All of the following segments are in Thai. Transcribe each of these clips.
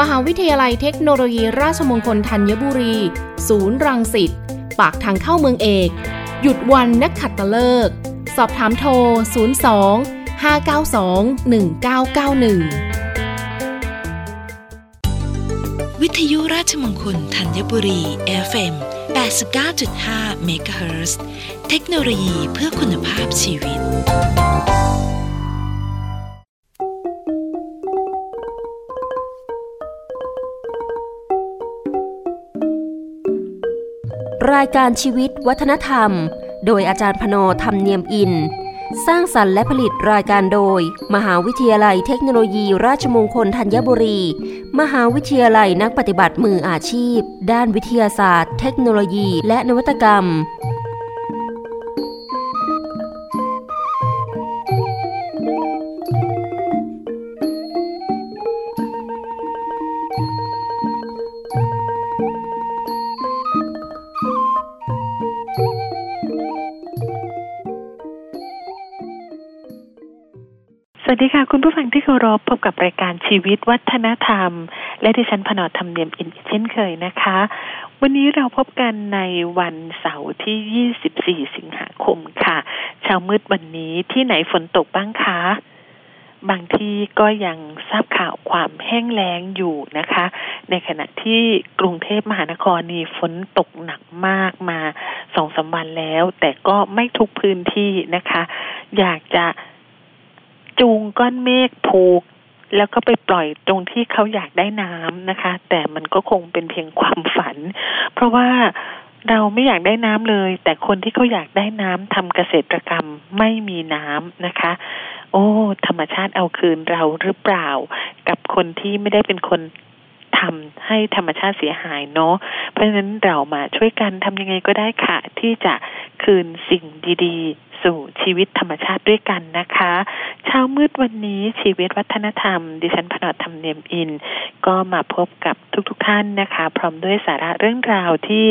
มหาวิทยาลัยเทคโนโลยีราชมงคลธัญบุรี ศูนย์รังสิต ปากทางเข้าเมืองเอก หยุดวันนักขัดตะเลิก สอบถามโทร 02 592 1991 วิทยุราชมงคลธัญบุรี FM 89.5เมกะเฮิรตซ์เทคโนโลยีเพื่อคุณภาพชีวิต รายการชีวิตวัฒนธรรม โดยอาจารย์พโนธรรมเนียมอิน สร้างสรรค์และผลิตรายการโดย มหาวิทยาลัยเทคโนโลยี ราชมงคลธัญบุรี มหาวิทยาลัยนักปฏิบัติมืออาชีพ ด้านวิทยาศาสตร์ เทคโนโลยี และนวัตกรรม วัสดีค่ะ คุณผู้ฟังที่เคารพพบกับรายการชีวิตวัฒนธรรม และดิฉันพนอธรรมเนียมอินเช่นเคยนะคะ วันนี้เราพบกันในวันเสาร์ที่ 24 สิงหาคมค่ะ เช้ามืดวันนี้ที่ไหนฝนตกบ้างคะบางที่ก็ยังทราบข่าวความแห้งแล้งอยู่นะคะ ในขณะที่กรุงเทพมหานครนี่ฝนตกหนักมากมาสองสาวันแล้ว แต่ก็ไม่ทุกพื้นที่นะคะ อยากจะ จูงก้อนเมฆผูก แล้วก็ไปปล่อยตรงที่เขาอยากได้น้ำนะคะ แต่มันก็คงเป็นเพียงความฝัน เพราะว่าเราไม่อยากได้น้ำเลย แต่คนที่เขาอยากได้น้ำทำเกษตรกรรมไม่มีน้ำนะคะ โอ้ ธรรมชาติเอาคืนเราหรือเปล่า กับคนที่ไม่ได้เป็นคน ทำให้ธรรมชาติเสียหายเนาะเพราะฉะนั้นเรามาช่วยกันทำยังไงก็ได้ค่ะ ที่จะคืนสิ่งดีๆ สู่ชีวิตธรรมชาติด้วยกันนะคะเช้ามืดวันนี้ชีวิตวัฒนธรรม ดิฉันพนอธรรมเนียมอิน ก็มาพบกับทุกๆทท่านนะคะ พร้อมด้วยสาระเรื่องราวที่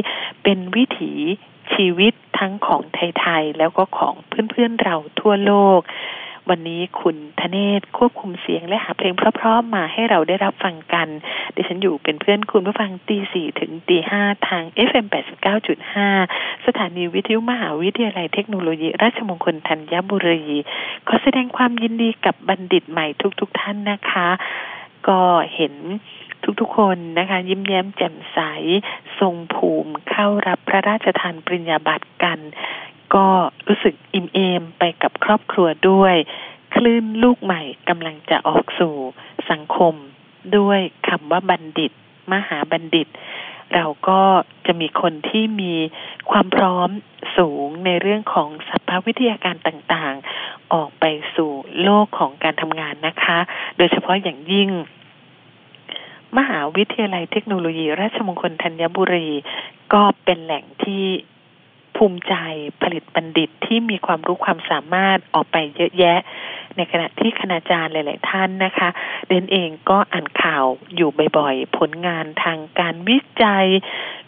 เป็นวิถีชีวิตทั้งของไทย ๆ แล้วก็ของเพื่อนๆเราทั่วโลก วันนี้คุณธเนศควบคุมเสียงและหาเพลงเพราะๆมาให้เราได้รับฟังกันดิฉันอยู่เป็นเพื่อนคุณผู้ฟังตีสี่ถึงตีห้าทาง FM 89.5 สถานีวิทยุมหาวิทยาลัยเทคโนโลยี ราชมงคลธัญบุรี ขอแสดงความยินดีกับบัณฑิตใหม่ทุกๆทท่านนะคะ ก็เห็นทุกๆคนนะคะ ยิ้มแย้มแจ่มใส ทรงภูมิเข้ารับพระราชทานปริญญาบัตรกัน ก็รู้สึกอิ่มเอมไปกับครอบครัวด้วย คลื่นลูกใหม่กำลังจะออกสู่สังคมด้วยคำว่าบัณฑิต มหาบัณฑิต เราก็จะมีคนที่มีความพร้อมสูงในเรื่องของสัพพวิทยาการต่างๆ ออกไปสู่โลกของการทำงานนะคะ โดยเฉพาะอย่างยิ่ง มหาวิทยาลัยเทคโนโลยี ราชมงคลธัญบุรี ก็เป็นแหล่งที่ ภูมิใจผลิตบัณฑิตที่มีความรู้ความสามารถออกไปเยอะแยะ ในขณะที่คณาจารย์หลาย ๆ ท่านนะคะเดนเองก็อ่านข่าวอยู่บ่อย ๆ ผลงานทางการวิจัย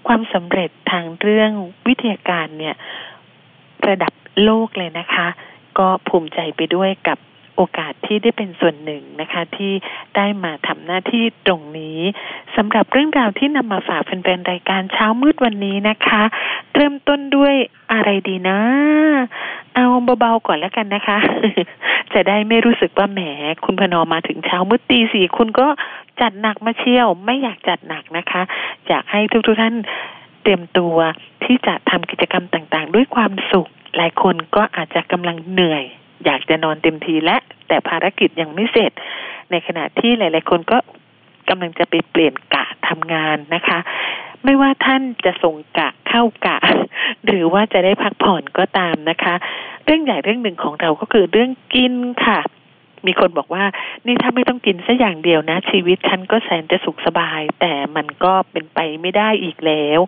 ความสำเร็จทางเรื่องวิทยาการเนี่ยระดับโลกเลยนะคะ ก็ภูมิใจไปด้วยกับ โอกาสที่ได้เป็นส่วนหนึ่งนะคะที่ได้มาทำหน้าที่ตรงนี้สำหรับเรื่องราวที่นำมาฝากแฟนๆรายการเช้ามืดวันนี้นะคะ เริ่มต้นด้วยอะไรดีนะ เอาเบาๆก่อนแล้วกันนะคะ จะได้ไม่รู้สึกว่าแหมคุณพนอมาถึงเช้ามืดตีสี่คุณก็จัดหนักมาเชี่ยว ไม่อยากจัดหนักนะคะ อยากให้ทุกๆท่านเตรียมตัวที่จะทำกิจกรรมต่างๆ ด้วยความสุขหลายคนก็อาจจะกำลังเหนื่อย อยากจะนอนเต็มทีและ แต่ภารกิจยังไม่เสร็จ ในขณะที่หลาย ๆ คนก็กำลังจะไปเปลี่ยนกะทำงานนะคะ ไม่ว่าท่านจะส่งกะเข้ากะ หรือว่าจะได้พักผ่อนก็ตามนะคะ เรื่องใหญ่เรื่องหนึ่งของเราก็คือเรื่องกินค่ะ มีคนบอกว่า นี่ถ้าไม่ต้องกินสักอย่างเดียวนะ ชีวิตฉันก็แสนจะสุขสบาย แต่มันก็เป็นไปไม่ได้อีกแล้ว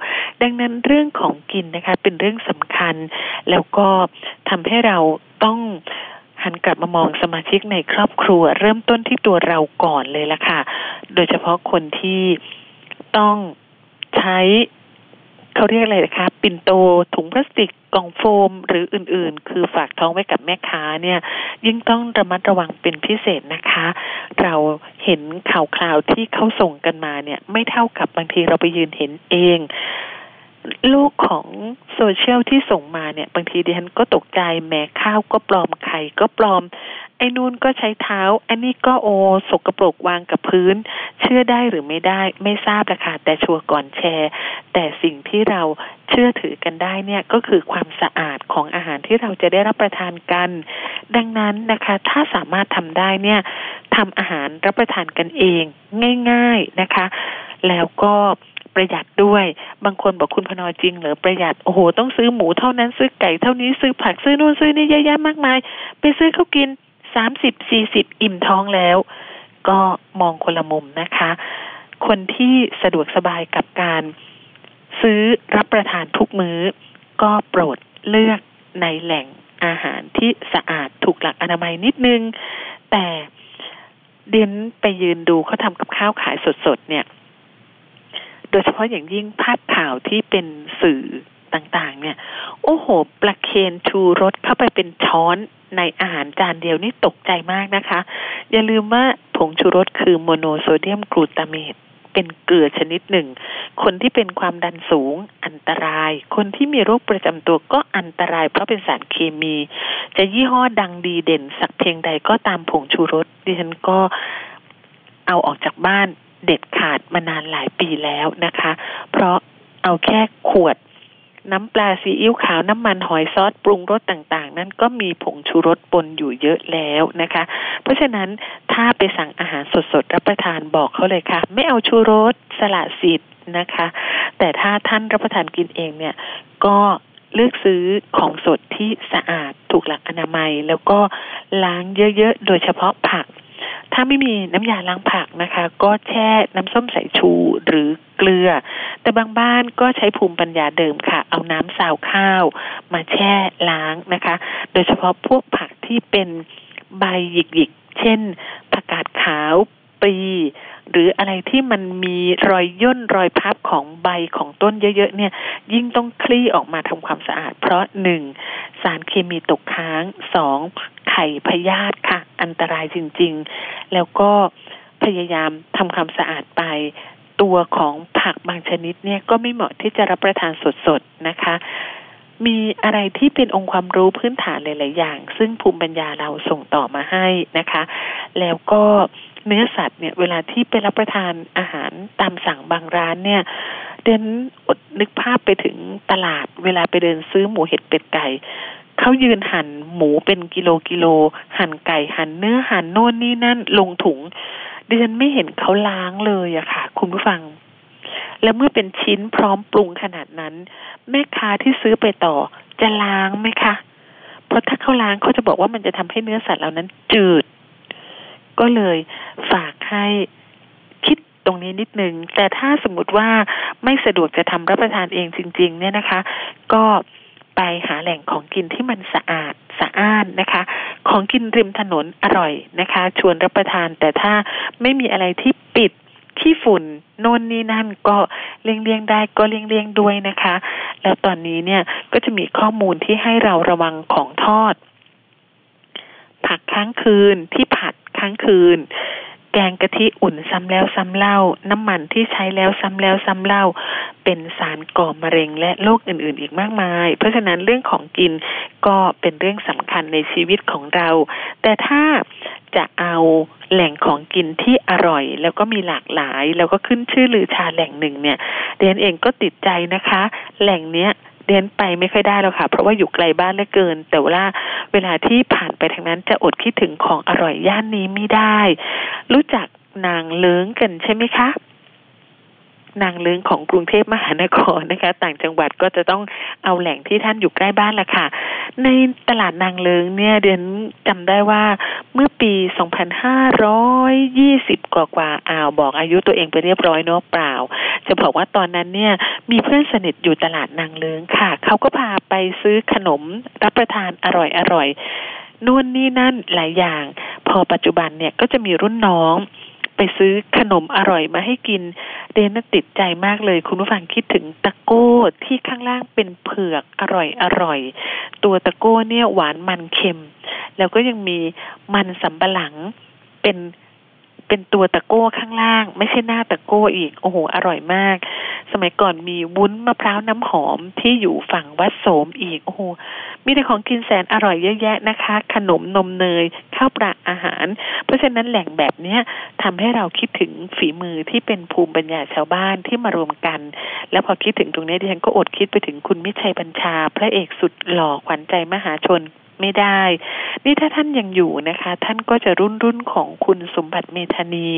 ดังนั้นเรื่องของกินนะคะ เป็นเรื่องสำคัญ แล้วก็ทำให้เราต้องหันกลับมามองสมาชิกในครอบครัว เริ่มต้นที่ตัวเราก่อนเลยละค่ะ โดยเฉพาะคนที่ต้องใช้ เขาเรียกอะไรนะคะปิ่นโตถุงพลาสติกกล่องโฟม หรืออื่นๆ คือฝากท้องไว้กับแม่ค้าเนี่ย ยิ่งต้องระมัดระวังเป็นพิเศษนะคะ เราเห็นข่าวคราวที่เขาส่งกันมาเนี่ย ไม่เท่ากับบางทีเราไปยืนเห็นเอง ลูกของโซเชียลที่ส่งมาเนี่ย บางทีดิฉันก็ตกใจแม้ข้าวก็ปลอมไข่ก็ปลอม ไอ้นู่นก็ใช้เท้า อันนี้ก็โอสกรปรกวางกับพื้น เชื่อได้หรือไม่ได้ ไม่ทราบละค่ะแต่ชัวร์ก่อนแชร์ แต่สิ่งที่เราเชื่อถือกันได้เนี่ยก็คือความสะอาดของอาหารที่เราจะได้รับประทานกัน ดังนั้นนะคะ ถ้าสามารถทำได้เนี่ยทำอาหารรับประทานกันเอง ง่าย ๆนะคะ แล้วก็ ประหยัดด้วย บางคนบอกคุณพนอจริงเหรอประหยัดโอ้โหต้องซื้อหมูเท่านั้นซื้อไก่เท่านี้ซื้อผักซื้อนู่นซื้อนี่เยอะแยะมากมาย ไปซื้อเขากินสามสิบสี่สิบอิ่มท้องแล้ว ก็มองคนละมุมนะคะ คนที่สะดวกสบายกับการซื้อรับประทานทุกมื้อ ก็โปรดเลือกในแหล่งอาหารที่สะอาดถูกหลักอนามัยนิดนึง แต่เดินไปยืนดูเขาทำกับข้าวขายสดๆเนี่ย โดยเฉพาะอย่างยิ่งภาพข่าวที่เป็นสื่อต่างๆ เนี่ย โอ้โหปลาเคนชูรสเข้าไปเป็นช้อนในอาหารจานเดียวนี่ตกใจมากนะคะ อย่าลืมว่าผงชูรสคือโมโนโซเดียมกลูตาเมตเป็นเกลือชนิดหนึ่ง คนที่เป็นความดันสูงอันตราย คนที่มีโรคประจำตัวก็อันตราย เพราะเป็นสารเคมี จะยี่ห้อดังดีเด่นสักเพียงใดก็ตามผงชูรสดิฉันก็เอาออกจากบ้าน เด็ดขาดมานานหลายปีแล้วนะคะ เพราะเอาแค่ขวดน้ำปลาซีอิ๊วขาวน้ำมันหอยซอสปรุงรสต่างๆ นั้นก็มีผงชูรสปนอยู่เยอะแล้วนะคะ เพราะฉะนั้นถ้าไปสั่งอาหารสดๆ รับประทานบอกเขาเลยค่ะ ไม่เอาชูรสสละสิทธิ์นะคะ แต่ถ้าท่านรับประทานกินเองเนี่ยก็เลือกซื้อของสดที่สะอาดถูกหลักอนามัย แล้วก็ล้างเยอะๆ โดยเฉพาะผัก ถ้าไม่มีน้ำยาล้างผักนะคะ ก็แช่น้ำส้มสายชูหรือเกลือ แต่บางบ้านก็ใช้ภูมิปัญญาเดิมค่ะ เอาน้ำสาวข้าว มาแช่ล้างนะคะ โดยเฉพาะพวกผักที่เป็นใบหยิกๆ เช่นผักกาดขาวปรีหรืออะไรที่มันมีรอยย่นรอยพับของใบของต้นเยอะๆเนี่ย ยิ่งต้องคลี่ออกมาทำความสะอาด เพราะหนึ่งสารเคมีตกค้างสองไข่พยาธิค่ะ อันตรายจริง ๆ แล้วก็พยายามทำความสะอาดไป ตัวของผักบางชนิดเนี่ยก็ไม่เหมาะที่จะรับประทานสดๆนะคะ มีอะไรที่เป็นองค์ความรู้พื้นฐานหลายๆอย่าง ซึ่งภูมิปัญญาเราส่งต่อมาให้นะคะ แล้วก็เนื้อสัตว์เนี่ยเวลาที่ไปรับประทานอาหารตามสั่งบางร้านเนี่ยเดินอดนึกภาพไปถึงตลาดเวลาไปเดินซื้อหมูเห็ดเป็ดไก่ เขายืนหั่นหมูเป็นกิโลกิโล หั่นไก่หั่นเนื้อหั่นโน่นนี่นั่นลงถุงดิฉันไม่เห็นเขาล้างเลยอะค่ะ คุณผู้ฟัง แล้วเมื่อเป็นชิ้นพร้อมปรุงขนาดนั้น แม่ค้าที่ซื้อไปต่อจะล้างไหมคะเพราะถ้าเขาล้างเขาจะบอกว่ามันจะทำให้เนื้อสัตว์เหล่านั้นจืด ก็เลยฝากให้คิดตรงนี้นิดนึง แต่ถ้าสมมติว่าไม่สะดวกจะทำรับประทานเองจริง ๆ เนี่ยนะคะ ก็ ไปหาแหล่งของกินที่มันสะอาดสะอ้านนะคะ ของกินริมถนนอร่อยนะคะ ชวนรับประทานแต่ถ้าไม่มีอะไรที่ปิดขี้ฝุ่นโน่นนี่นั่นก็เลี่ยงเลี่ยงได้ก็เลี่ยงเลี่ยงด้วยนะคะ แล้วตอนนี้เนี่ยก็จะมีข้อมูลที่ให้เราระวังของทอด ผักค้างคืนที่ผัดค้างคืน แกงกะทิอุ่นซ้ำแล้วซ้ำเล่า น้ำมันที่ใช้แล้วซ้ำแล้วซ้ำเล่า เป็นสารก่อมะเร็งและโรคอื่น ๆ อีกมากมาย เพราะฉะนั้นเรื่องของกินก็เป็นเรื่องสำคัญในชีวิตของเรา แต่ถ้าจะเอาแหล่งของกินที่อร่อย แล้วก็มีหลากหลาย แล้วก็ขึ้นชื่อลือชาแหล่งหนึ่งเนี่ยเรียนเองก็ติดใจนะคะ แหล่งเนี้ย เดนไปไม่ค่อยได้แล้วค่ะ เพราะว่าอยู่ไกลบ้านเหลือเกิน แต่ว่าเวลาที่ผ่านไปทางนั้นจะอดคิดถึงของอร่อยย่านนี้ไม่ได้ รู้จักนางเลิ้งกันใช่ไหมคะ นางเลื้งของกรุงเทพมหานครนะคะ ต่างจังหวัดก็จะต้องเอาแหล่งที่ท่านอยู่ใกล้บ้านละค่ะ ในตลาดนางเลิงเนี่ยเดือนจำได้ว่าเมื่อปี 2520 กว่ากว่าอ้าวบอกอายุตัวเองไปเรียบร้อยเนาะเปล่า จะบอกว่าตอนนั้นเนี่ยมีเพื่อนสนิทอยู่ตลาดนางเลิงค่ะ เขาก็พาไปซื้อขนมรับประทานอร่อยอร่อยนู่นนี่นั่นหลายอย่าง พอปัจจุบันเนี่ยก็จะมีรุ่นน้อง ไปซื้อขนมอร่อยมาให้กิน เดนน่าติดใจมากเลย คุณผู้ฟังคิดถึงตะโก้ที่ข้างล่างเป็นเผือกอร่อยอร่อย ตัวตะโก้เนี่ยหวานมันเค็ม แล้วก็ยังมีมันสำปะหลังเป็น เป็นตัวตะโก้ข้างล่าง ไม่ใช่หน้าตะโก้อีก โอ้โห อร่อยมาก สมัยก่อนมีวุ้นมะพร้าวน้ำหอมที่อยู่ฝั่งวัดโสมอีก โอ้โห มีแต่ของกินแสนอร่อยเยอะแยะนะคะ ขนมนมเนย ข้าวปลาอาหาร เพราะฉะนั้นแหล่งแบบเนี้ยทำให้เราคิดถึงฝีมือที่เป็นภูมิปัญญาชาวบ้านที่มารวมกัน แล้วพอคิดถึงตรงนี้ดิฉันก็อดคิดไปถึงคุณมิชัยบัญชา พระเอกสุดหล่อขวัญใจมหาชนไม่ได้ นี่ถ้าท่านยังอยู่นะคะ ท่านก็จะรุ่นรุ่นของคุณสมบัติเมธานี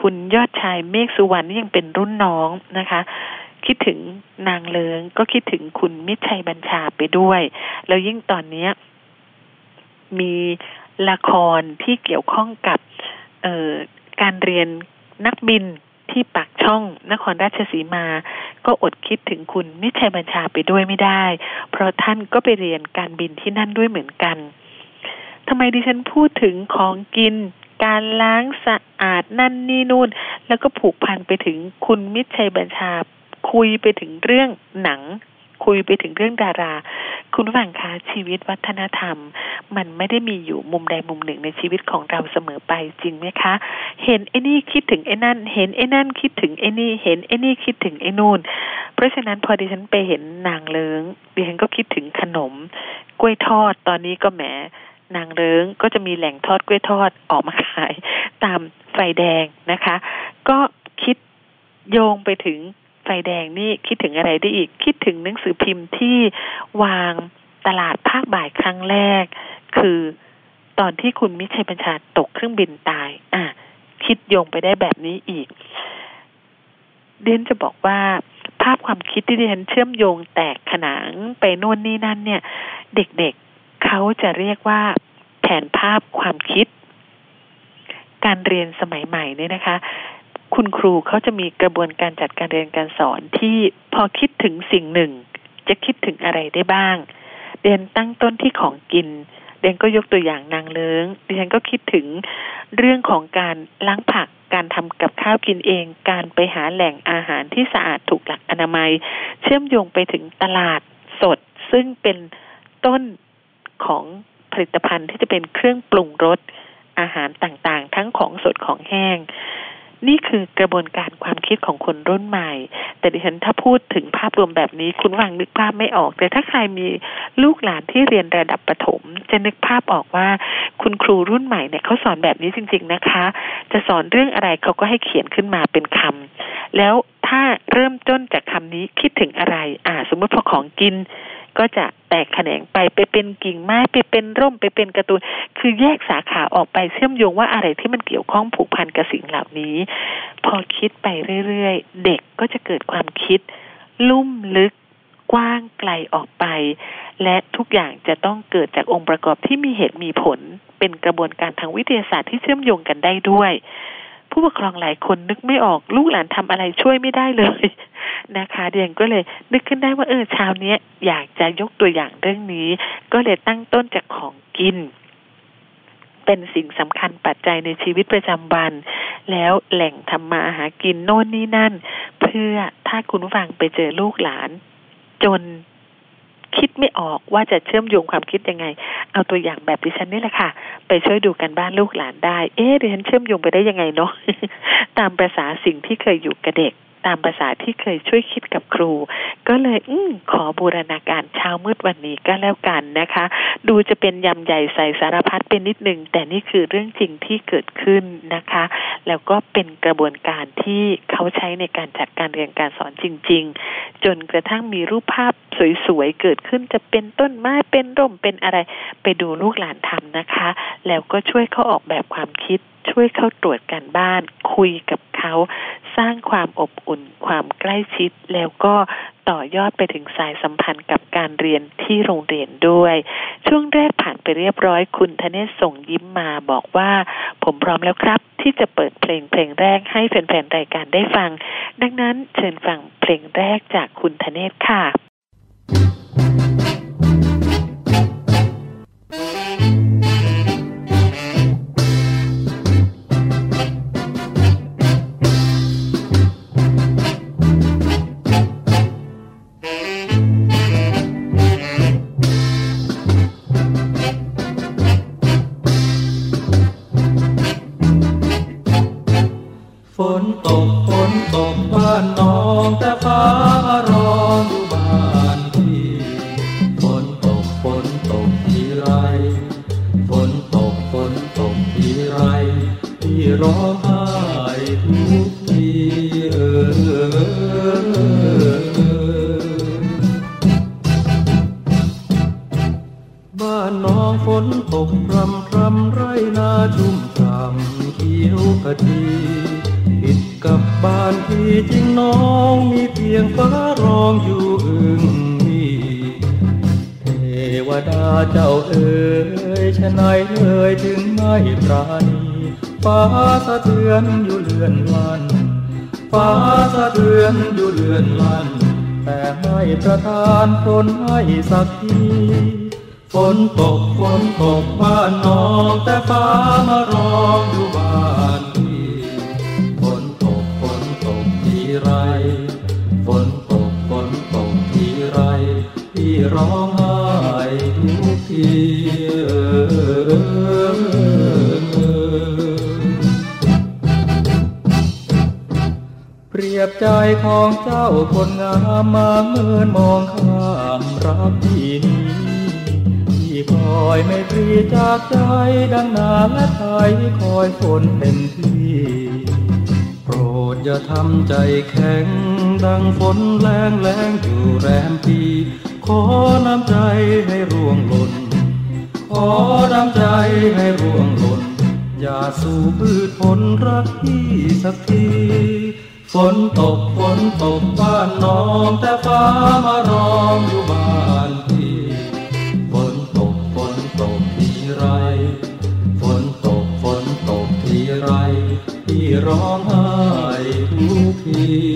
คุณยอดชายเมฆสุวรรณนี่ยังเป็นรุ่นน้องนะคะ คิดถึงนางเลิงก็คิดถึงคุณมิชัยบัญชาไปด้วย แล้วยิ่งตอนนี้มีละครที่เกี่ยวข้องกับการเรียนนักบิน ที่ปากช่องนครราชสีมา ก็อดคิดถึงคุณมิชัยบัญชาไปด้วยไม่ได้ เพราะท่านก็ไปเรียนการบินที่นั่นด้วยเหมือนกันทำไมดิฉันพูดถึงของกินการล้างสะอาดนั่นนี่นู่น แล้วก็ผูกพันไปถึงคุณมิชัยบัญชาคุยไปถึงเรื่องหนัง คุยไปถึงเรื่องดารา คุณผังคะชีวิตวัฒนธรรม มันไม่ได้มีอยู่มุมใดมุมหนึ่งในชีวิตของเราเสมอไปจริงไหมคะ เห็นไอ้นี่คิดถึงไอ้นั่น เห็นไอ้นั่นคิดถึงไอ้นี่เห็นไอ้นี่คิดถึงไอ้นู่น เพราะฉะนั้นพอดิฉันไปเห็นนางเลิงดิฉันก็คิดถึงขนม กล้วยทอดตอนนี้ก็แหมนางเลิงก็จะมีแหล่งทอดกล้วยทอดออกมาขาย ตามไฟแดงนะคะ ก็คิดโยงไปถึง ฟแดงนี่คิดถึงอะไรได้อีก คิดถึงหนังสือพิมพ์ที่วางตลาดภาคบ่ายครั้งแรก คือตอนที่คุณมิชัยบัญชาตกเครื่องบินตาย อะ คิดโยงไปได้แบบนี้อีก เดนจะบอกว่าภาพความคิดที่ดิฉันเชื่อมโยงแตกขนานไปโน่นนี่นั่น เนี่ย เด็กๆเขาจะเรียกว่า แผนภาพความคิด การเรียนสมัยใหม่เนี่ยนะคะ คุณครูเขาจะมีกระบวนการจัดการเรียนการสอนที่พอคิดถึงสิ่งหนึ่ง จะคิดถึงอะไรได้บ้างเรียนตั้งต้นที่ของกินเดนก็ยกตัวอย่างนางเลิงดิฉันก็คิดถึงเรื่องของการล้างผักการทำกับข้าวกินเอง การไปหาแหล่งอาหารที่สะอาดถูกหลักอนามัย เชื่อมโยงไปถึงตลาดสด ซึ่งเป็นต้นของผลิตภัณฑ์ที่จะเป็นเครื่องปรุงรสอาหารต่างๆ ทั้งของสดของแห้ง นี่คือกระบวนการความคิดของคนรุ่นใหม่ แต่ดิฉันถ้าพูดถึงภาพรวมแบบนี้คุณวังนึกภาพไม่ออก แต่ถ้าใครมีลูกหลานที่เรียนระดับประถม จะนึกภาพออกว่า คุณครูรุ่นใหม่เนี่ยเขาสอนแบบนี้จริง ๆนะคะ จะสอนเรื่องอะไรเขาก็ให้เขียนขึ้นมาเป็นคำแล้วถ้าเริ่มต้นจากคำนี้คิดถึงอะไร อ่า สมมติพอของกินก็จะแตกแขนงไปไปเป็นกิ่งไม้ไปเป็นร่มไปเป็นการ์ตูน คือแยกสาขาออกไปเชื่อมโยงว่าอะไรที่มันเกี่ยวข้องผูกพันกับสิ่งเหล่านี้ พอคิดไปเรื่อยๆ เด็กก็จะเกิดความคิด ลุ่มลึกกว้างไกลออกไป และทุกอย่างจะต้องเกิดจากองค์ประกอบที่มีเหตุมีผล เป็นกระบวนการทางวิทยาศาสตร์ที่เชื่อมโยงกันได้ด้วย ผู้ปกครองหลายคนนึกไม่ออกลูกหลานทำอะไรช่วยไม่ได้เลย นะคะเดียนก็เลยนึกขึ้นได้ว่าเออเช้านี้อยากจะยกตัวอย่างเรื่องนี้ ก็เลยตั้งต้นจากของกิน เป็นสิ่งสำคัญปัจจัยในชีวิตประจำวัน แล้วแหล่งทำมาหากินโน่นนี่นั่น เพื่อถ้าคุณฟังไปเจอลูกหลาน จนคิดไม่ออกว่าจะเชื่อมโยงความคิดยังไง เอาตัวอย่างแบบดิฉันนี่แหละค่ะ ไปช่วยดูกันบ้านลูกหลานได้ เอ๊ะดิฉันเชื่อมโยงไปได้ยังไงเนาะ ตามประษาสิ่งที่เคยอยู่กับเด็ก ตามภาษาที่เคยช่วยคิดกับครู ก็เลยอืมขอบูรณาการเช้ามืดวันนี้ก็แล้วกันนะคะ ดูจะเป็นยำใหญ่ใส่สารพัดเป็นนิดนึง แต่นี่คือเรื่องจริงที่เกิดขึ้นนะคะ แล้วก็เป็นกระบวนการที่เขาใช้ในการจัดการเรียนการสอนจริง ๆ จนกระทั่งมีรูปภาพสวยๆเกิดขึ้นจะเป็นต้นไม้เป็นร่มเป็นอะไร ไปดูลูกหลานทำนะคะ แล้วก็ช่วยเขาออกแบบความคิดช่วยเขาตรวจการบ้าน คุยกับเขาสร้างความอบอุ่นความใกล้ชิด แล้วก็ต่อยอดไปถึงสายสัมพันธ์กับการเรียนที่โรงเรียนด้วย ช่วงแรกผ่านไปเรียบร้อยคุณธเนศส่งยิ้มมาบอกว่า ผมพร้อมแล้วครับ ที่จะเปิดเพลงเพลงแรกให้แฟนๆรายการได้ฟัง ดังนั้นเชิญฟังเพลงแรกจากคุณธเนศค่ะฝ นแรงแรงอยู่แรมปี ขอน้ำใจให้ร่วงหล่น ขอน้ำใจให้ร่วงหล่น อย่าสู่พืชผลรักที่สักที ฝนตกฝนตกบ้านน้องแต่ฟ้ามารองอยู่บ้านพี่ ร้องไห้ทุกที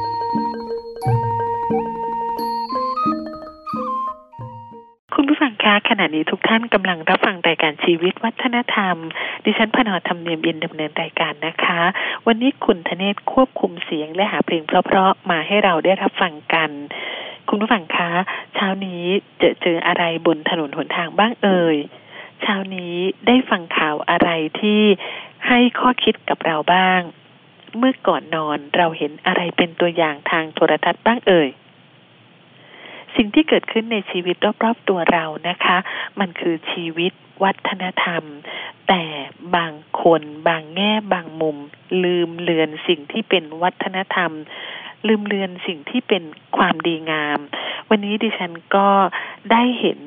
ะขณะนี้ทุกท่านกำลังรับฟังรายการชีวิตวัฒนธรรม ดิฉันพนอธรรมเนียมเย็นดำเนินรายการนะคะ วันนี้คุณธเนศควบคุมเสียงและหาเพลงเพราะๆมาให้เราได้รับฟังกัน คุณผู้ฟังคะ เช้านี้เจอเจออะไรบนถนนหนทางบ้างเอ่ยเช้านี้ได้ฟังข่าวอะไรที่ให้ข้อคิดกับเราบ้าง เมื่อก่อนนอนเราเห็นอะไรเป็นตัวอย่างทางโทรทัศน์บ้างเอ่ย สิ่งที่เกิดขึ้นในชีวิตรอบๆตัวเรานะคะ มันคือชีวิตวัฒนธรรม แต่บางคนบางแง่บางมุม ลืมเลือนสิ่งที่เป็นวัฒนธรรม ลืมเลือนสิ่งที่เป็นความดีงาม วันนี้ดิฉันก็ได้เห็น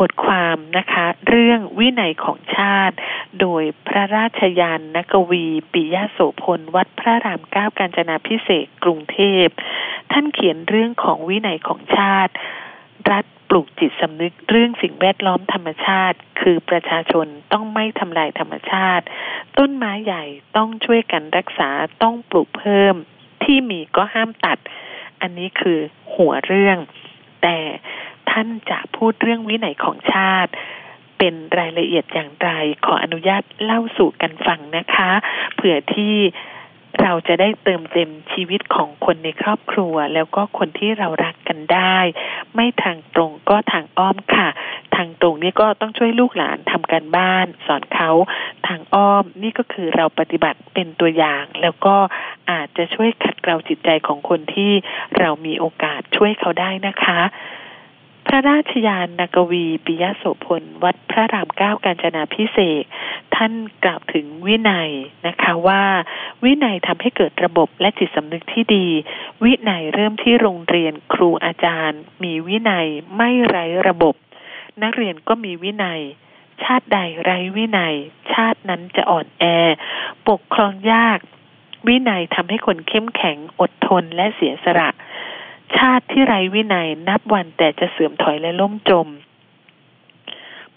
บทความนะคะ เรื่องวินัยของชาติ โดยพระราชยานนกวีปิยะโสพล วัดพระรามเก้ากาญจนาพิเศษกกรุงเทพ ท่านเขียนเรื่องของวินัยของชาติ รัฐปลูกจิตสำนึกเรื่องสิ่งแวดล้อมธรรมชาติ คือประชาชนต้องไม่ทำลายธรรมชาติ ต้นไม้ใหญ่ต้องช่วยกันรักษาต้องปลูกเพิ่ม ที่มีก็ห้ามตัด อันนี้คือหัวเรื่อง แต่ ท่านจะพูดเรื่องวินัยของชาติเป็นรายละเอียดอย่างไร ขออนุญาตเล่าสู่กันฟังนะคะ เผื่อที่เราจะได้เติมเต็มชีวิตของคนในครอบครัว แล้วก็คนที่เรารักกันได้ ไม่ทางตรงก็ทางอ้อมค่ะ ทางตรงนี่ก็ต้องช่วยลูกหลานทำการบ้าน สอนเขาทางอ้อมนี่ก็คือเราปฏิบัติเป็นตัวอย่าง แล้วก็อาจจะช่วยขัดเกลาจิตใจของคนที่เรามีโอกาสช่วยเขาได้นะคะ พระราชยานนากวีปิยโสพล วัดพระรามเก้ากาญจนาพิเศษท่านกล่าวถึงวินัยนะคะว่า วินัยทำให้เกิดระบบและจิตสำนึกที่ดี วินัยเริ่มที่โรงเรียนครูอาจารย์ มีวินัยไม่ไร้ระบบ นักเรียนก็มีวินัย ชาติใดไร้วินัย ชาตินั้นจะอ่อนแอ ปกครองยาก วินัยทำให้คนเข้มแข็งอดทนและเสียสละ ชาติที่ไร้วินัยนับวันแต่จะเสื่อมถอยและล่มจม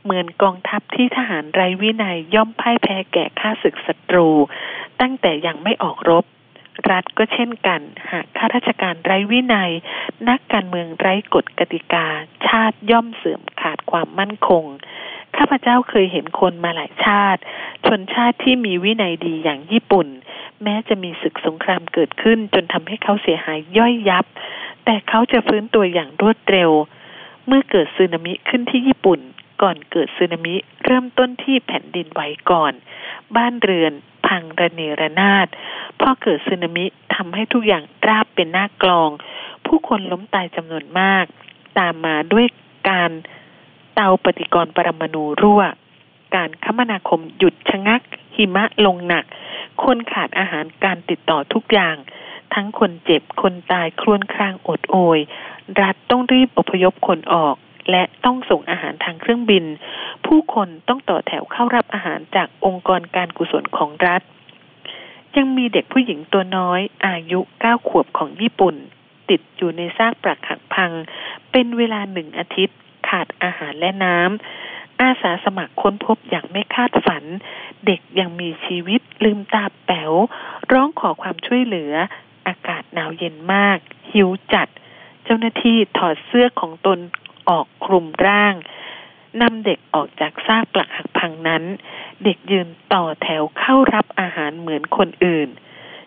เหมือนกองทัพที่ทหารไร้วินัยย่อมพ่ายแพ้แก่ข้าศึกศัตรู ตั้งแต่ยังไม่ออกรบ รัฐก็เช่นกัน หากข้าราชการไร้วินัย นักการเมืองไร้กฎกติกา ชาติย่อมเสื่อมขาดความมั่นคงข้าพเจ้าเคยเห็นคนมาหลายชาติ ชนชาติที่มีวินัยดีอย่างญี่ปุ่น แม้จะมีศึกสงครามเกิดขึ้นจนทำให้เขาเสียหายย่อยยับ แต่เขาจะฟื้นตัวอย่างรวดเร็ว เมื่อเกิดสึนามิขึ้นที่ญี่ปุ่น ก่อนเกิดสึนามิเริ่มต้นที่แผ่นดินไหวก่อน บ้านเรือนพังระเนระนาดพอเกิดสึนามิทำให้ทุกอย่างราบเป็นหน้ากลอง ผู้คนล้มตายจำนวนมาก ตามมาด้วยการเตาปฏิกรณ์ปรมาณูรั่ว การคมนาคมหยุดชะงัก หิมะลงหนัก คนขาดอาหารการติดต่อทุกอย่าง ทั้งคนเจ็บคนตายครวญครางอดโอย รัฐต้องรีบอพยพคนออก และต้องส่งอาหารทางเครื่องบิน ผู้คนต้องต่อแถวเข้ารับอาหารจากองค์กรการกุศลของรัฐ ยังมีเด็กผู้หญิงตัวน้อย อายุเก้าขวบของญี่ปุ่นตติดอยู่ในซากปรักหักพัง เป็นเวลาหนึ่งอาทิตย์ขาดอาหารและน้ำ อาสาสมัครค้นพบอย่างไม่คาดฝัน เด็กยังมีชีวิตลืมตาแป๋ว ร้องขอความช่วยเหลือ อากาศหนาวเย็นมาก หิวจัด เจ้าหน้าที่ถอดเสื้อของตนออกคลุมร่างนำเด็กออกจากซากปลักหักพังนั้น เด็กยืนต่อแถวเข้ารับอาหารเหมือนคนอื่น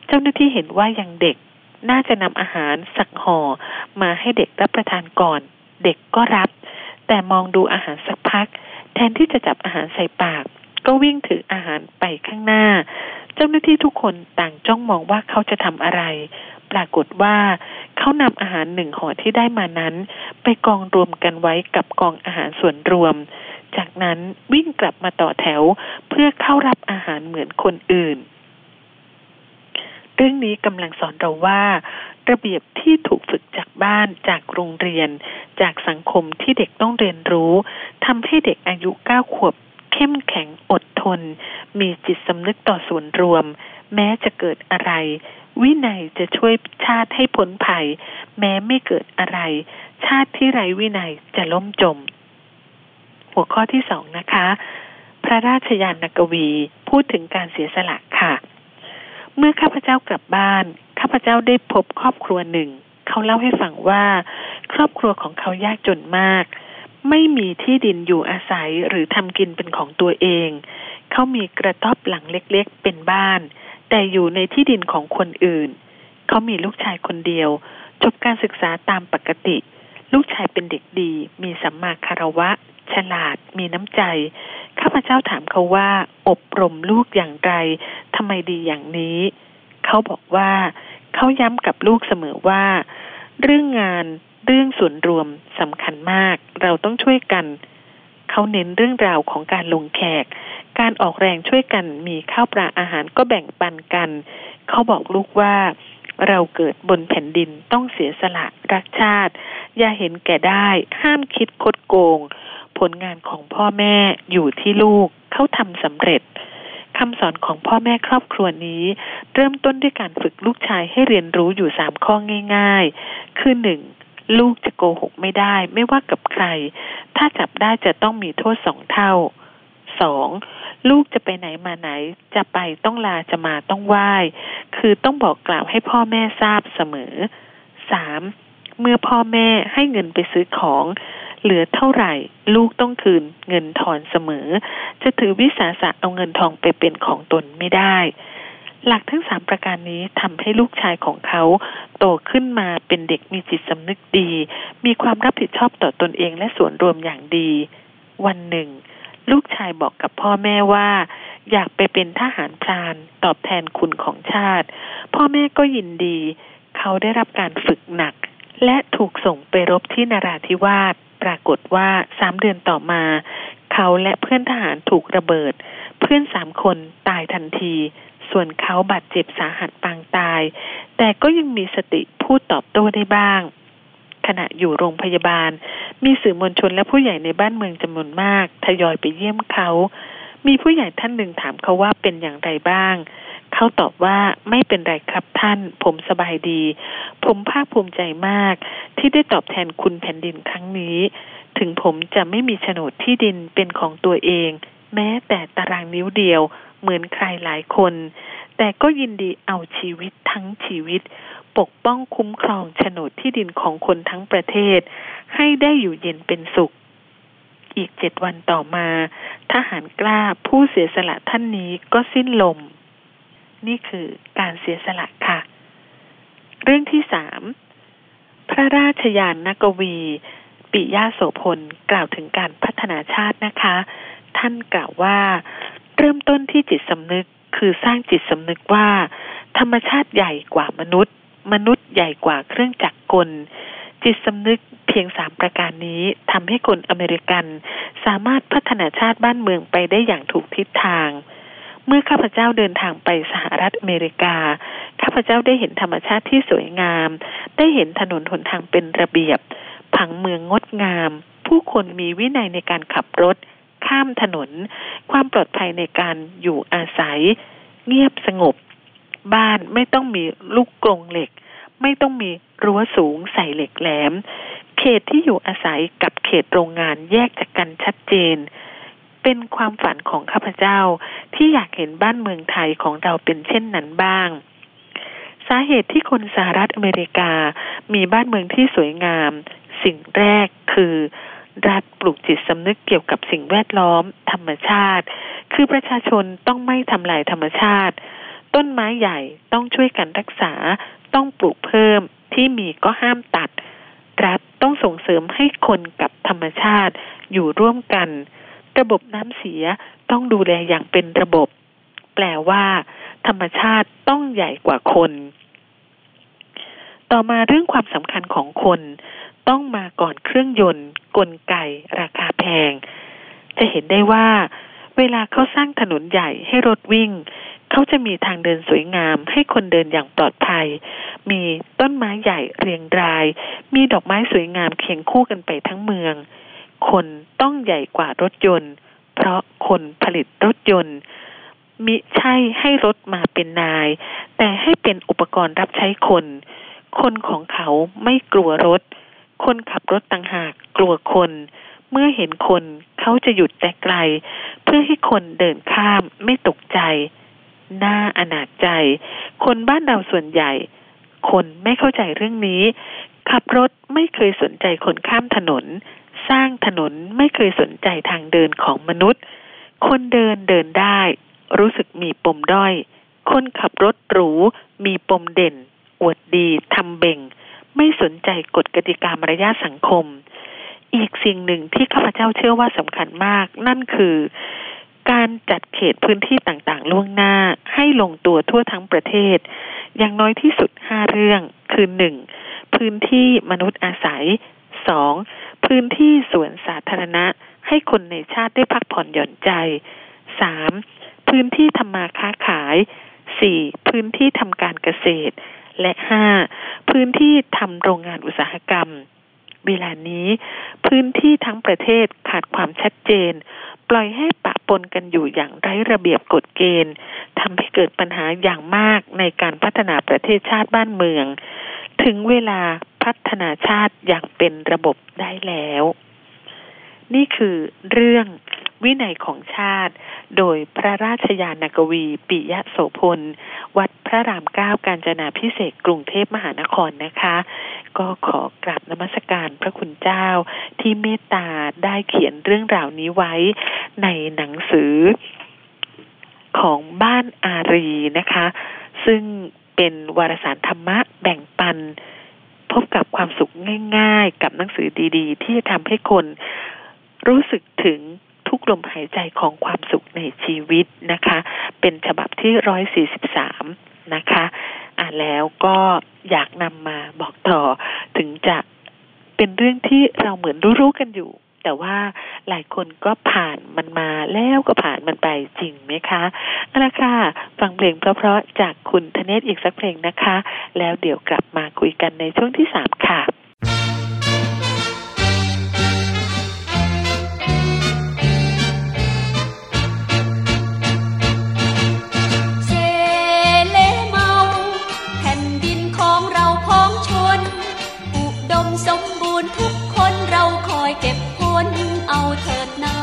เจ้าหน้าที่เห็นว่ายังเด็กน่าจะนำอาหารสักห่อมาให้เด็กรับประทานก่อน เด็กก็รับ แต่มองดูอาหารสักพัก แทนที่จะจับอาหารใส่ปาก ก็วิ่งถืออาหารไปข้างหน้า เจ้าหน้าที่ทุกคนต่างจ้องมองว่าเขาจะทำอะไร ปรากฏว่าเขานำอาหารหนึ่งห่อที่ได้มานั้น ไปกองรวมกันไว้กับกองอาหารส่วนรวม จากนั้นวิ่งกลับมาต่อแถวเพื่อเข้ารับอาหารเหมือนคนอื่น เรื่องนี้กำลังสอนเราว่า ระเบียบที่ถูกฝึกจากบ้านจากโรงเรียน จากสังคมที่เด็กต้องเรียนรู้ทำให้เด็กอายุเก้าขวบ เข้มแข็งอดทน มีจิตสำนึกต่อส่วนรวม แม้จะเกิดอะไร วินัยจะช่วยชาติให้พ้นภัย แม้ไม่เกิดอะไร ชาติที่ไร้วินัยจะล่มจม หัวข้อที่สองนะคะ พระราชยานกวีพูดถึงการเสียสละค่ะ เมื่อข้าพเจ้ากลับบ้าน ข้าพเจ้าได้พบครอบครัวหนึ่ง เขาเล่าให้ฟังว่า ครอบครัวของเขายากจนมาก ไม่มีที่ดินอยู่อาศัยหรือทำกินเป็นของตัวเอง เขามีกระต๊อบหลังเล็กๆเป็นบ้าน แต่อยู่ในที่ดินของคนอื่น เขามีลูกชายคนเดียว จบการศึกษาตามปกติ ลูกชายเป็นเด็กดี มีสัมมาคารวะ ฉลาด มีน้ำใจ ข้าพเจ้าถามเขาว่า อบรมลูกอย่างไรทำไมดีอย่างนี้ เขาบอกว่า เขาย้ำกับลูกเสมอว่า เรื่องงาน เรื่องส่วนรวมสำคัญมาก เราต้องช่วยกันเขาเน้นเรื่องราวของการลงแขก การออกแรงช่วยกันมีข้าวปลาอาหารก็แบ่งปันกัน เขาบอกลูกว่า เราเกิดบนแผ่นดินต้องเสียสละรักชาติ อย่าเห็นแก่ได้ ห้ามคิดคดโกง ผลงานของพ่อแม่อยู่ที่ลูกเขาทำสำเร็จคำสอนของพ่อแม่ครอบครัวนี้ เริ่มต้นด้วยการฝึกลูกชายให้เรียนรู้อยู่สามข้อง่าย ๆ คือหนึ่ง ลูกจะโกหกไม่ได้ ไม่ว่ากับใคร ถ้าจับได้จะต้องมีโทษสองเท่าสองลูกจะไปไหนมาไหน จะไปต้องลาจะมาต้องไหว้ คือต้องบอกกล่าวให้พ่อแม่ทราบเสมอสามเมื่อพ่อแม่ให้เงินไปซื้อของ เหลือเท่าไหร่ ลูกต้องคืนเงินทอนเสมอ จะถือวิสาสะเอาเงินทองไปเป็นของตนไม่ได้ หลักทั้งสามประการนี้ทำให้ลูกชายของเขา โตขึ้นมาเป็นเด็กมีจิตสำนึกดี มีความรับผิดชอบต่อตนเองและส่วนรวมอย่างดี วันหนึ่ง ลูกชายบอกกับพ่อแม่ว่า อยากไปเป็นทหารพรานตอบแทนคุณของชาติ พ่อแม่ก็ยินดี เขาได้รับการฝึกหนัก และถูกส่งไปรบที่นาราธิวาสปรากฏว่าสามเดือนต่อมา เขาและเพื่อนทหารถูกระเบิด เพื่อนสามคนตายทันที ส่วนเขาบาดเจ็บสาหัสปางตาย แต่ก็ยังมีสติพูดตอบโต้ได้บ้าง ขณะอยู่โรงพยาบาล มีสื่อมวลชนและผู้ใหญ่ในบ้านเมืองจำนวนมาก ทยอยไปเยี่ยมเขา มีผู้ใหญ่ท่านหนึ่งถามเขาว่าเป็นอย่างไรบ้าง เขาตอบว่าไม่เป็นไรครับท่าน ผมสบายดี ผมภาคภูมิใจมาก ที่ได้ตอบแทนคุณแผ่นดินครั้งนี้ ถึงผมจะไม่มีโฉนดที่ดินเป็นของตัวเอง แม้แต่ตารางนิ้วเดียว เหมือนใครหลายคน แต่ก็ยินดีเอาชีวิตทั้งชีวิต ปกป้องคุ้มครองโฉนดที่ดินของคนทั้งประเทศ ให้ได้อยู่เย็นเป็นสุข อีกเจ็ดวันต่อมา ทหารกล้าผู้เสียสละท่านนี้ก็สิ้นลม นี่คือการเสียสละค่ะ เรื่องที่สามพระราชยานนกวีปิยาโสพลกล่าวถึงการพัฒนาชาตินะคะ ท่านกล่าวว่า เริ่มต้นที่จิตสำนึกคือสร้างจิตสำนึกว่า ธรรมชาติใหญ่กว่ามนุษย์ มนุษย์ใหญ่กว่าเครื่องจักรกล จิตสำนึกเพียงสามประการนี้ทำให้คนอเมริกันสามารถพัฒนาชาติบ้านเมืองไปได้อย่างถูกทิศทาง เมื่อข้าพเจ้าเดินทางไปสหรัฐอเมริกา ข้าพเจ้าได้เห็นธรรมชาติที่สวยงาม ได้เห็นถนนหนทางเป็นระเบียบ ผังเมืองงดงาม ผู้คนมีวินัยในการขับรถ ข้ามถนน ความปลอดภัยในการอยู่อาศัย เงียบสงบ บ้านไม่ต้องมีลูกกรงเหล็ก ไม่ต้องมีรั้วสูงใส่เหล็กแหลม เขตที่อยู่อาศัยกับเขตโรงงานแยกจากกันชัดเจน เป็นความฝันของข้าพเจ้าที่อยากเห็นบ้านเมืองไทยของเราเป็นเช่นนั้นบ้างสาเหตุที่คนสหรัฐอเมริกามีบ้านเมืองที่สวยงาม สิ่งแรกคือ รัฐปลูกจิตสำนึกเกี่ยวกับสิ่งแวดล้อม ธรรมชาติ คือประชาชนต้องไม่ทำลายธรรมชาติ ต้นไม้ใหญ่ต้องช่วยกันรักษา ต้องปลูกเพิ่มที่มีก็ห้ามตัด รัฐต้องส่งเสริมให้คนกับธรรมชาติอยู่ร่วมกัน ระบบน้ำเสียต้องดูแลอย่างเป็นระบบ แปลว่า ธรรมชาติต้องใหญ่กว่าคน ต่อมาเรื่องความสำคัญของคน ต้องมาก่อนเครื่องยนต์ กลไก ราคาแพง จะเห็นได้ว่า เวลาเขาสร้างถนนใหญ่ให้รถวิ่ง เขาจะมีทางเดินสวยงาม ให้คนเดินอย่างปลอดภัย มีต้นไม้ใหญ่เรียงราย มีดอกไม้สวยงามเคียงคู่กันไปทั้งเมือง คนต้องใหญ่กว่ารถยนต์ เพราะคนผลิตรถยนต์มิใช่ให้รถมาเป็นนาย แต่ให้เป็นอุปกรณ์รับใช้คน คนของเขาไม่กลัวรถ คนขับรถต่างหากกลัวคน เมื่อเห็นคนเขาจะหยุดแต่ไกล เพื่อให้คนเดินข้ามไม่ตกใจ น่าอนาจใจ คนบ้านเราส่วนใหญ่ คนไม่เข้าใจเรื่องนี้ ขับรถไม่เคยสนใจคนข้ามถนน สร้างถนนไม่เคยสนใจทางเดินของมนุษย์ คนเดินเดินได้ รู้สึกมีปมด้อย คนขับรถหรูมีปมเด่น อวดดีทำเบ่ง ไม่สนใจกฎกติกามารยาทสังคม อีกสิ่งหนึ่งที่ข้าพเจ้าเชื่อว่าสำคัญมาก นั่นคือ การจัดเขตพื้นที่ต่างๆ ล่วงหน้าให้ลงตัวทั่วทั้งประเทศ อย่างน้อยที่สุดห้าเรื่อง คือหนึ่งพื้นที่มนุษย์อาศัยสองพื้นที่สวนสาธารณะ ให้คนในชาติได้พักผ่อนหย่อนใจสามพื้นที่ทำมาค้าขายสี่พื้นที่ทำการเกษตร และห้าพื้นที่ทำโรงงานอุตสาหกรรม เวลานี้พื้นที่ทั้งประเทศขาดความชัดเจน ปล่อยให้ปะปนกันอยู่อย่างไร้ระเบียบกฎเกณฑ์ทำให้เกิดปัญหาอย่างมากในการพัฒนาประเทศชาติบ้านเมือง ถึงเวลาพัฒนาชาติอย่างเป็นระบบได้แล้ว นี่คือเรื่อง วินัยของชาติ โดยพระราชยานกวีปิยะโสพล วัดพระรามเก้าการจนาพิเศษกรุงเทพมหานครนะคะ ก็ขอกราบนมัสการพระคุณเจ้าที่เมตตาได้เขียนเรื่องราวนี้ไว้ในหนังสือของบ้านอารีนะคะ ซึ่งเป็นวารสารธรรมะแบ่งปัน พบกับความสุขง่าย ๆ กับหนังสือดี ๆ ที่จะทำให้คนรู้สึกถึง ทุกลมหายใจของความสุขในชีวิตนะคะ เป็นฉบับที่ร้อยสี่สิบสามนะคะอ่านแล้วก็อยากนำมาบอกต่อถึงจะเป็นเรื่องที่เราเหมือนรู้ๆกันอยู่ แต่ว่าหลายคนก็ผ่านมันมาแล้วก็ผ่านมันไปจริงไหมคะเอาละค่ะ ฟังเพลงเพราะๆจากคุณธเนศอีกสักเพลงนะคะ แล้วเดี๋ยวกลับมาคุยกันในช่วงที่สามค่ะ เก็บผลเอาเถิดนา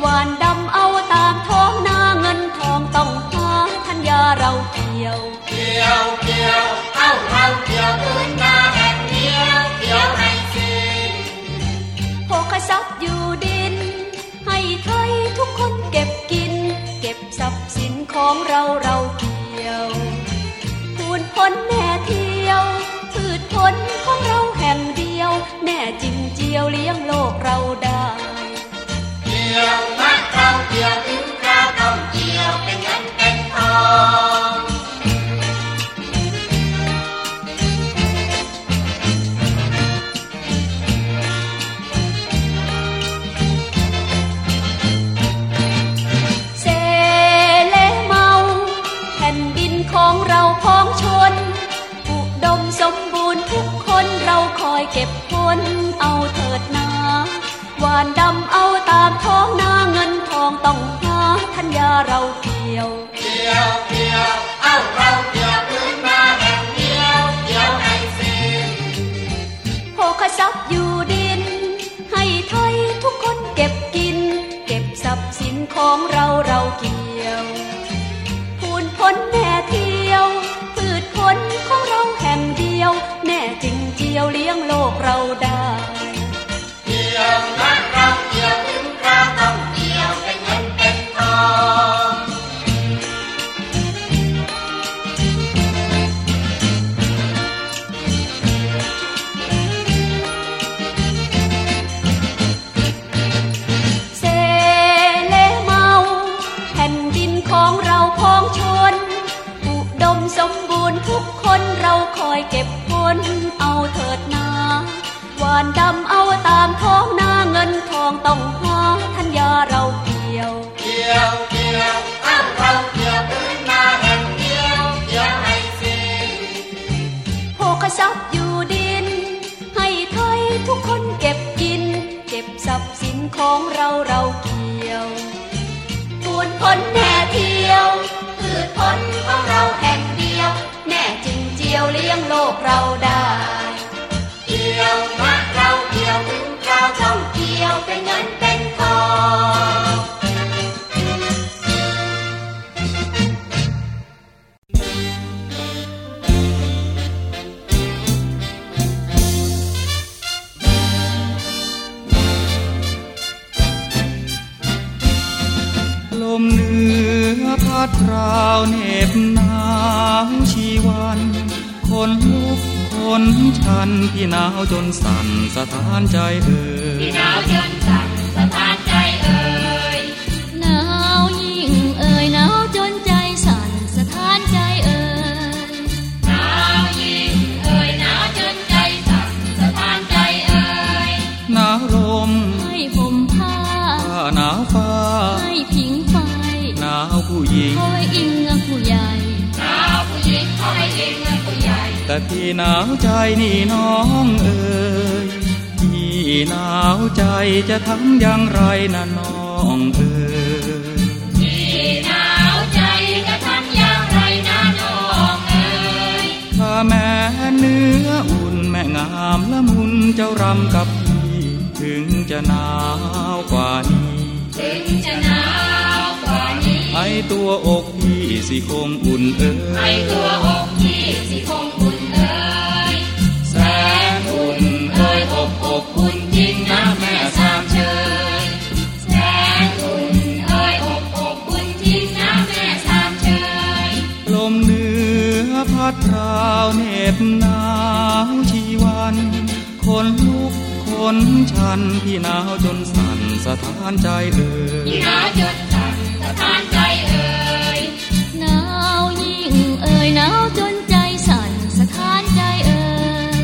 หวานดำเอาตามท้องนาเงินทองต้องหาทัญญาเราเกี่ยว เกี่ยวเกี่ยวเอาเราเกี่ยวพื้นนาแห่งเดียวเกี่ยวให้สิโภคทรัพย์อยู่ดิน ให้ไทยทุกคนเก็บกิน เก็บทรัพย์สินของเราเราเกี่ยวพูนพ้นแน่เที่ยวพืชผลของเราแห่งเดียว แน่จริงเจียวเลี้ยง ของเราพ้องชน อุดมสมบูรณ์ทุกคนเราคอยเก็บผลเอาเถิดนาหวานดำเอาตามท้องนา ลี้ยงโลกเราได้ ท่านพี่หนาวจนสั่นสะท้านใจเอ่ยที่หนาวจนสั่น แต่พี่หนาวใจนี่น้องเอ่ยพี่หนาวใจจะทำอย่างไรนะน้องเอ่ยที่หนาวใจจะทำอย่างไรนะน้องเอ๋ยถ้าแม่เนื้ออุ่นแม่งามละมุนเจ้ารำกับพี่ถึงจะหนาวกว่านี้ ถึงจะหนาว กว่านี้ให้ตัวอกพี่สิคงอุ่นเอ่ให้ยตัวอกที่สิคงอุ่นเอ๋ยแสนอุ่นเอ่ยอกอกอุ่นจริงนะแม่สามเชยแสนอุ่นเอ๋ยอกอกอุ่นจริงนะแม่สามเชยลมเหนือพัดราวเหน็บหนาวชีวันคนลุกคนชันพี่หนาวจนสั่นสะท้านใจเอ่ที่ยหนาวจน หนาวยิ่งเอ่ยหนาวจนใจสั่นสะท้านใจเอ่ย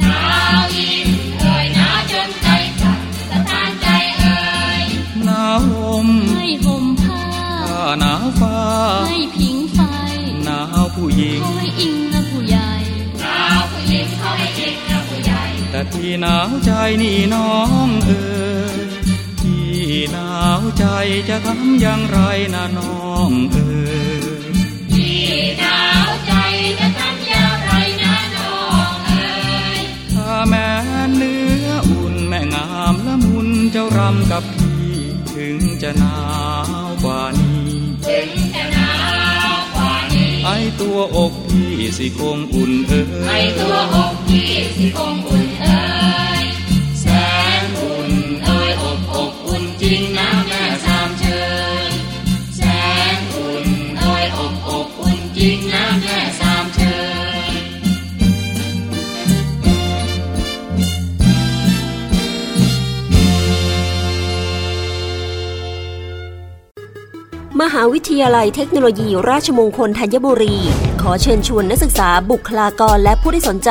หนาวยิ่งเอ๋ยหนาวจนใจสั่นสะท้านใจเอ๋ยหนาวลมให้ห่มผ้าผ้าหนาวฟ้าให้ผิงไฟหนาวผู้หญิงคอยอิงผู้ใหญ่หนาวผู้หญิงคอยเองและผู้ใหญ่แต่พี่หนาวใจนี่น้องเอ่ย พี่หนาวใจจะทำอย่างไรนะน้องเอ่ยที่หนาวใจจะทำอย่างไรนะน้องเอ๋ยถ้าแม่เนื้ออุ่นแม่งามละมุนเจ้ารำกับพี่ถึงจะหนาวกว่านี้ถึงจะหนาวกว่านี้ไอตัวอกพี่สิคงอุ่นเอ่ให้ยตัวอกที่สิคงอุ่นเอ๋ย อุ่นจริงนะแม่สามเชยมหาวิทยาลัยเทคโนโลยีราชมงคลธัญบุรี ขอเชิญชวนนักศึกษาบุคลากรและผู้ที่สนใจ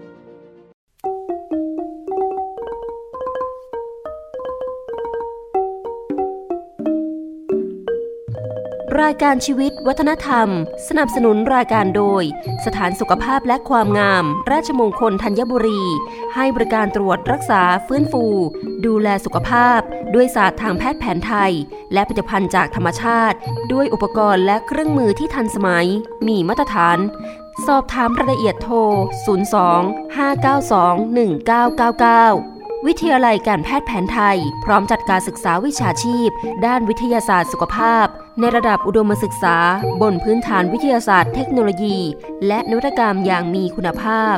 รายการชีวิต วัฒนธรรม สนับสนุนรายการโดย สถานสุขภาพและความงาม ราชมงคลธัญบุรี ให้บริการตรวจรักษาฟื้นฟู ดูแลสุขภาพ ด้วยศาสตร์ทางแพทย์แผนไทย และผลิตภัณฑ์จากธรรมชาติ ด้วยอุปกรณ์และเครื่องมือที่ทันสมัย มีมาตรฐาน สอบถามรายละเอียดโทร 02 592 1999วิทยาลัยการแพทย์แผนไทย พร้อมจัดการศึกษาวิชาชีพ ด้านวิทยาศาสตร์สุขภาพ ในระดับอุดมศึกษา บนพื้นฐานวิทยาศาสตร์เทคโนโลยี และนวัตกรรมอย่างมีคุณภาพ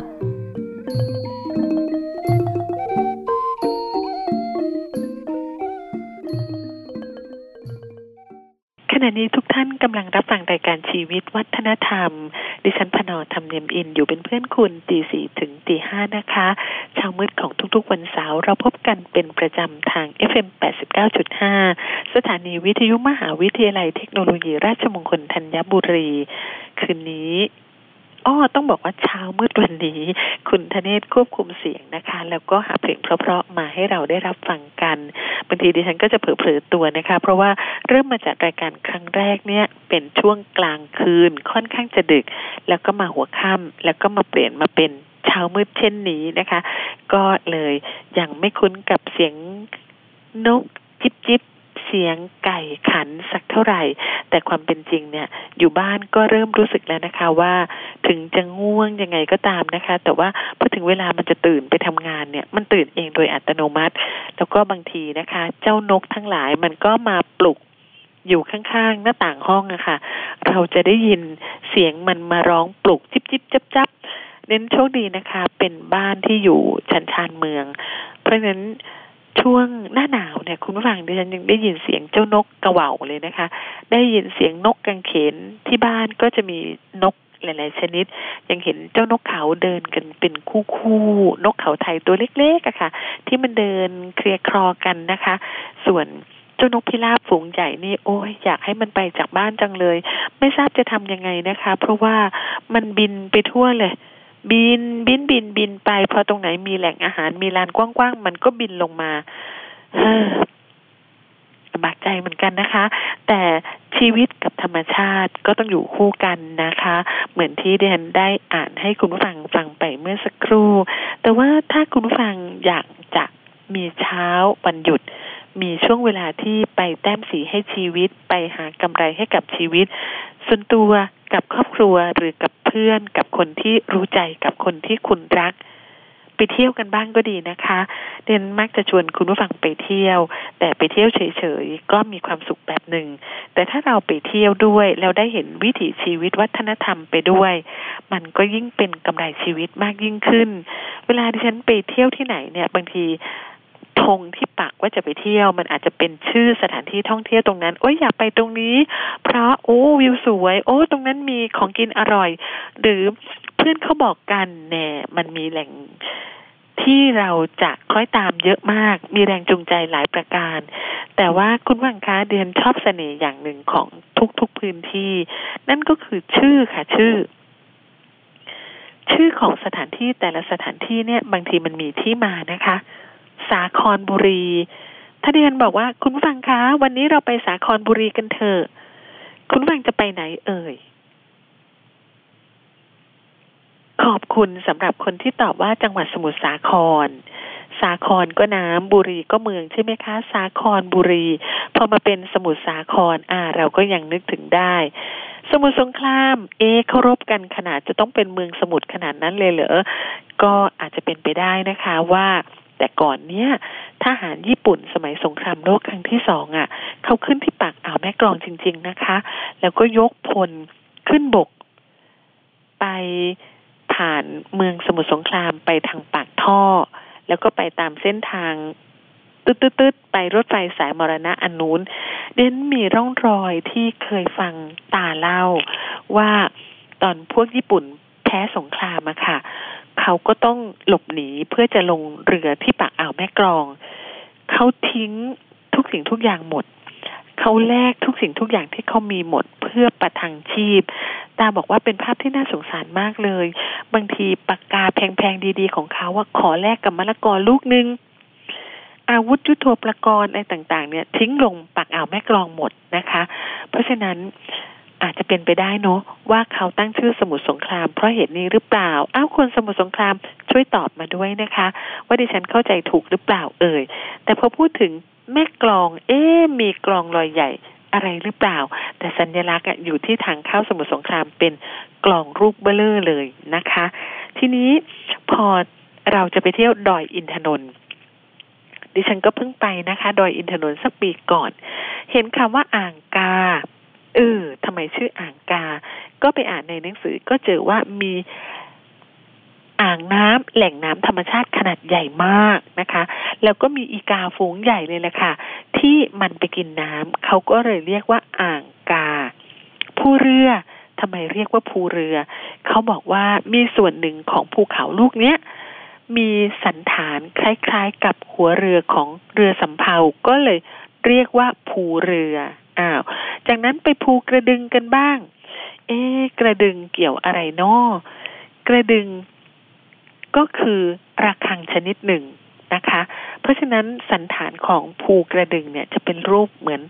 ขณะนี้ทุกท่านกำลังรับฟังรายการชีวิตวัฒนธรรม ดิฉันพนอธรรมเนียมอินอยู่เป็นเพื่อนคุณตีสี่ถึงตีห้านะคะเช้ามืดของทุกๆวันเสาร์เราพบกันเป็นประจำทาง FM 89.5 สถานีวิทยุมหาวิทยาลัยเทคโนโลยีราชมงคลธัญบุรี คืนนี้ อ้อต้องบอกว่าเช้ามืดวันนี้ คุณธเนศควบคุมเสียงนะคะ แล้วก็หาเพลงเพราะๆมาให้เราได้รับฟังกันบางทีดิฉันก็จะเผลอๆตัวนะคะ เพราะว่าเริ่มมาจากรายการครั้งแรกเนี่ย เป็นช่วงกลางคืนค่อนข้างจะดึก แล้วก็มาหัวค่ำแล้วก็มาเปลี่ยนมาเป็นเช้ามืดเช่นนี้นะคะ ก็เลยยังไม่คุ้นกับเสียงนกจิบจิบ สียงไก่ขันสักเท่าไหร่ แต่ความเป็นจริงเนี่ยอยู่บ้านก็เริ่มรู้สึกแล้วนะคะว่าถึงจะง่วงยังไงก็ตามนะคะ แต่ว่าพอถึงเวลามันจะตื่นไปทำงานเนี่ยมันตื่นเองโดยอัตโนมัติ แล้วก็บางทีนะคะ เจ้านกทั้งหลายมันก็มาปลุกอยู่ข้างๆ หน้าต่างห้องอะค่ะ เราจะได้ยินเสียงมันมาร้องปลุกจิบจิบจับจับเน้นโชคดีนะคะ เป็นบ้านที่อยู่ชันชานเมือง เพราะฉะนั้น ช่วงหน้าหนาวเนี่ยคุณผู้ฟังดิฉันยังได้ยินเสียงเจ้านกกระเหว่าเลยนะคะ ได้ยินเสียงนกกังเขนที่บ้านก็จะมีนกหลาย ๆ ชนิด ยังเห็นเจ้านกเขาเดินกันเป็นคู่ๆนกเขาไทยตัวเล็กๆอะค่ะ ที่มันเดินเคลียร์คลอกันนะคะ ส่วนเจ้านกพิราบฝูงใหญ่นี่โอ้ยอยากให้มันไปจากบ้านจังเลย ไม่ทราบจะทำยังไงนะคะ เพราะว่ามันบินไปทั่วเลย บินบินบินบินไป พอตรงไหนมีแหล่งอาหารมีลานกว้างๆมันก็บินลงมาเฮ้อบากใจเหมือนกันนะคะ แต่ชีวิตกับธรรมชาติก็ต้องอยู่คู่กันนะคะ เหมือนที่เดนได้อ่านให้คุณผู้ฟังฟังไปเมื่อสักครู่ แต่ว่าถ้าคุณผู้ฟังอยากจะมีเช้าวันหยุด มีช่วงเวลาที่ไปแต้มสีให้ชีวิต ไปหากำไรให้กับชีวิต ส่วนตัวกับครอบครัวหรือกับ พื่อนกับคนที่รู้ใจกับคนที่คุณรัก ไปเที่ยวกันบ้างก็ดีนะคะเดนมักจะชวนคุณผู้ฟังไปเที่ยว แต่ไปเที่ยวเฉยๆก็มีความสุขแบบหนึ่ง แต่ถ้าเราไปเที่ยวด้วยแล้วได้เห็นวิถีชีวิตวัฒนธรรมไปด้วย มันก็ยิ่งเป็นกำไรชีวิตมากยิ่งขึ้น เวลาที่ฉันไปเที่ยวที่ไหนเนี่ยบางที ธงที่ปักว่าจะไปเที่ยว มันอาจจะเป็นชื่อสถานที่ท่องเที่ยวตรงนั้นโอ้ยอยากไปตรงนี้ เพราะโอ้วิวสวย โอ้ตรงนั้นมีของกินอร่อย หรือเพื่อนเขาบอกกันแน่มันมีแหล่งที่เราจะคล้อยตามเยอะมาก มีแรงจูงใจหลายประการ แต่ว่าคุณวังคะเดียนชอบเสน่ห์อย่างหนึ่งของทุกๆพื้นที่ นั่นก็คือชื่อค่ะชื่อ ชื่อของสถานที่แต่ละสถานที่เนี่ย บางทีมันมีที่มานะคะ สาครบุรี ถ้าเดียนบอกว่าคุณฟังคะวันนี้เราไปสาครบุรีกันเถอะคุณฟังจะไปไหนเอ่ย ขอบคุณสำหรับคนที่ตอบว่าจังหวัดสมุทรสาคร สาครก็น้ำบุรีก็เมืองใช่ไหมคะ สาครบุรี พอมาเป็นสมุทรสาคร อ่า เราก็ยังนึกถึงได้สมุทรสงคราม เอเคารพกันขนาดจะต้องเป็นเมืองสมุทรขนาดนั้นเลยเหรอ ก็อาจจะเป็นไปได้นะคะว่า แต่ก่อนเนี้ยทหารญี่ปุ่นสมัยสงครามโลกครั้งที่สองอะเขาขึ้นที่ปากอ่าวแม่กลองจริง ๆนะคะ แล้วก็ยกพลขึ้นบก ไปผ่านเมืองสมุทรสงครามไปทางปากท่อ แล้วก็ไปตามเส้นทางตืดๆไปรถไฟสายมรณะอันนู้นเดนมีร่องรอยที่เคยฟังตาเล่าว่าตอนพวกญี่ปุ่นแพ้สงครามอะค่ะ เขาก็ต้องหลบหนีเพื่อจะลงเรือที่ปากอ่าวแม่กลอง เขาทิ้งทุกสิ่งทุกอย่างหมด เขาแลกทุกสิ่งทุกอย่างที่เขามีหมดเพื่อประทังชีพ ตาบอกว่าเป็นภาพที่น่าสงสารมากเลย บางทีปากกาแพงๆดีๆ ของเขาว่าขอแลกกับมะละกอลูกหนึ่งอาวุธยุทโธปกรณ์อะไรต่าง ๆ เนี่ย ทิ้งลงปากอ่าวแม่กลองหมดนะคะ เพราะฉะนั้น อาจจะเป็นไปได้เนาะว่าเขาตั้งชื่อสมุทรสงครามเพราะเหตุนี้หรือเปล่า อ้าวคนสมุทรสงครามช่วยตอบมาด้วยนะคะ ว่าดิฉันเข้าใจถูกหรือเปล่าเอ่ย แต่พอพูดถึงแม่กลอง เอ๊มีกลองลอยใหญ่อะไรหรือเปล่า แต่สัญลักษณ์อยู่ที่ทางเข้าสมุทรสงครามเป็นกลองรูปเบลเลอร์เลยนะคะ ทีนี้พอเราจะไปเที่ยวดอยอินทนนท์ดิฉันก็เพิ่งไปนะคะ ดอยอินทนนท์สักปีก่อน เห็นคำว่าอ่างกา เออทำไมชื่ออ่างกา ก็ไปอ่านในหนังสือก็เจอว่ามีอ่างน้ำแหล่งน้ำธรรมชาติขนาดใหญ่มากนะคะ แล้วก็มีอีกาฝูงใหญ่เลยแหละค่ะ ที่มันไปกินน้ำเขาก็เลยเรียกว่าอ่างกา ผู้เรือทำไมเรียกว่าภูเรือ เขาบอกว่ามีส่วนหนึ่งของภูเขาลูกเนี้ยมีสันฐานคล้ายๆกับหัวเรือของเรือสำเภาก็เลยเรียกว่าภูเรือ อ้าว จากนั้นไปภูกระดึงกันบ้าง เอ๊ะกระดึงเกี่ยวอะไรนอกระดึงก็คือระฆังชนิดหนึ่งนะคะ เพราะฉะนั้นสันฐานของภูกระดึงเนี่ยจะเป็นรูปเหมือน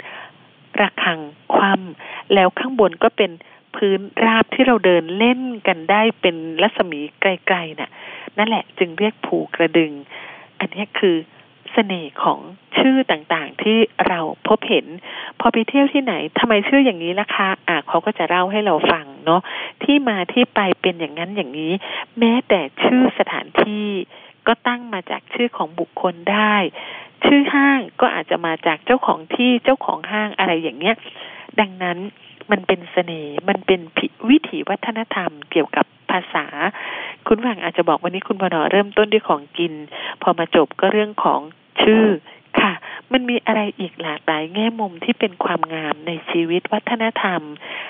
ระฆังคว่ำแล้วข้างบนก็เป็นพื้นราบที่เราเดินเล่นกันได้เป็นรัศมีไกลๆน่ะ นั่นแหละจึงเรียกภูกระดึง อันนี้คือ เสน่ห์ของชื่อต่างๆ ที่เราพบเห็น พอไปเที่ยวที่ไหนทำไมชื่ออย่างนี้ล่ะคะอะเขาก็จะเล่าให้เราฟังเนาะที่มาที่ไปเป็นอย่างนั้นอย่างนี้ แม้แต่ชื่อสถานที่ก็ตั้งมาจากชื่อของบุคคลได้ ชื่อห้างก็อาจจะมาจากเจ้าของที่เจ้าของห้างอะไรอย่างเงี้ย ดังนั้นมันเป็นเสน่ห์มันเป็นวิถีวัฒนธรรมเกี่ยวกับภาษา คุณฟังอาจจะบอกวันนี้คุณพนอเริ่มต้นด้วยของกิน พอมาจบก็เรื่องของ ชื่อค่ะ มันมีอะไรอีกหลากหลายแง่มุมที่เป็นความงามในชีวิตวัฒนธรรม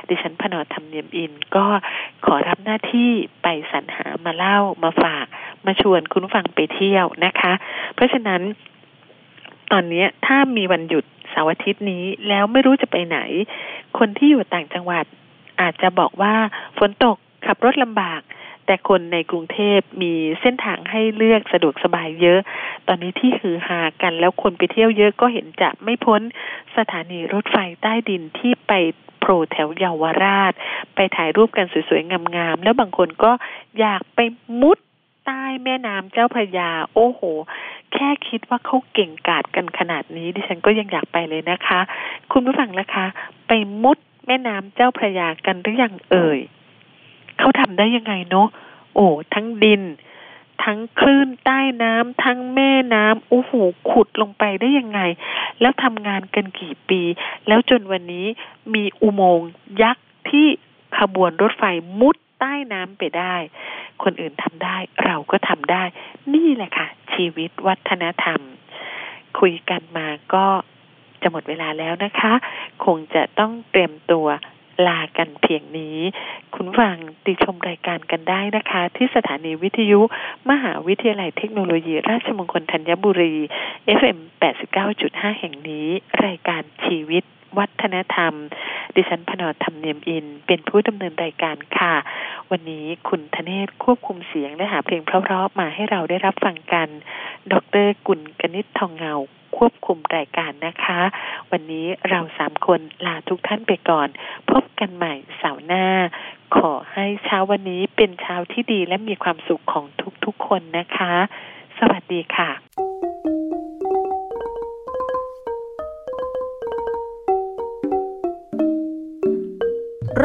ดิฉันพนอธรรมเนียมอิน ก็ขอรับหน้าที่ไปสรรหามาเล่ามาฝาก มาชวนคุณฟังไปเที่ยวนะคะ เพราะฉะนั้น ตอนนี้ถ้ามีวันหยุดเสาร์อาทิตย์นี้แล้วไม่รู้จะไปไหน คนที่อยู่ต่างจังหวัดอาจจะบอกว่าฝนตกขับรถลำบาก แต่คนในกรุงเทพมีเส้นทางให้เลือกสะดวกสบายเยอะ ตอนนี้ที่ฮือฮากันแล้วคนไปเที่ยวเยอะก็เห็นจะไม่พ้นสถานีรถไฟใต้ดินที่ไปโผล่แถวเยาวราช ไปถ่ายรูปกันสวยๆ งามๆ แล้วบางคนก็อยากไปมุดใต้แม่น้ำเจ้าพระยา โอ้โห แค่คิดว่าเขาเก่งกาจกันขนาดนี้ ดิฉันก็ยังอยากไปเลยนะคะ คุณผู้ฟังนะคะ ไปมุดแม่น้ำเจ้าพระยากันหรือยังเอ่ย เขาทำได้ยังไงเนาะโอ้ทั้งดิน ทั้งคลื่นใต้น้ำทั้งแม่น้ำโอ้โหขุดลงไปได้ยังไง แล้วทำงานกันกี่ปี แล้วจนวันนี้มีอุโมงค์ยักษ์ที่ขบวนรถไฟมุดใต้น้ำไปได้ คนอื่นทำได้เราก็ทำได้ นี่แหละค่ะ ชีวิตวัฒนธรรม คุยกันมาก็จะหมดเวลาแล้วนะคะ คงจะต้องเตรียมตัว ลากันเพียงนี้ คุณฟังติชมรายการกันได้นะคะ ที่สถานีวิทยุ มหาวิทยาลัยเทคโนโลยี ราชมงคลธัญบุรี FM 89.5 แห่งนี้ รายการชีวิตวัฒนธรรม ดิฉันพนอธรรมเนียมอิน เป็นผู้ดำเนินรายการค่ะ วันนี้คุณธเนศควบคุมเสียงและหาเพลงเพราะๆมาให้เราได้รับฟังกัน ดรกุลกนิษฐ์ทองเงา ควบคุมรายการนะคะ วันนี้เราสามคนลาทุกท่านไปก่อน พบกันใหม่เสาร์หน้า ขอให้เช้าวันนี้เป็นเช้าที่ดีและมีความสุขของทุกๆคนนะคะ สวัสดีค่ะ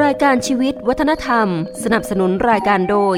รายการชีวิตวัฒนธรรม สนับสนุนรายการโดย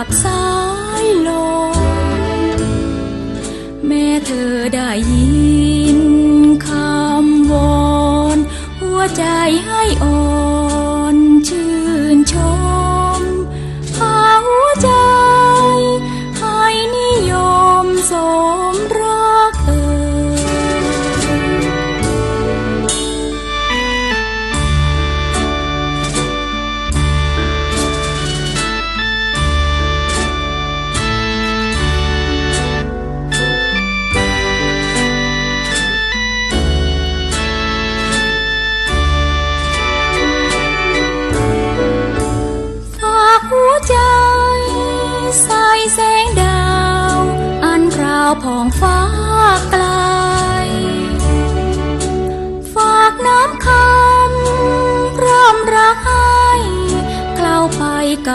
กับสายลมแม่เธอได้ยินคำวอนหัวใจให้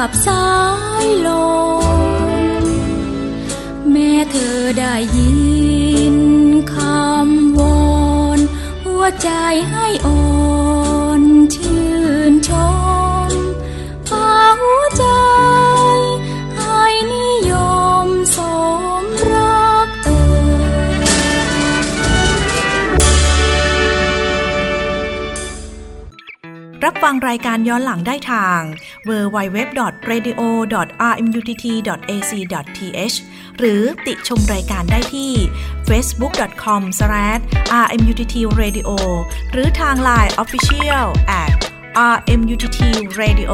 บสายลมแม่เธอได้ยินคำวอนหัวใจให้อ่อนชื่นชมพาหัวใจให้นิยมสมรักเอ่ยรับฟังรายการย้อนหลังได้ทาง www.radio.rmutt.ac.th หรือติชมรายการได้ที่ facebook.com/rmuttradio หรือทาง Line Official at rmuttradio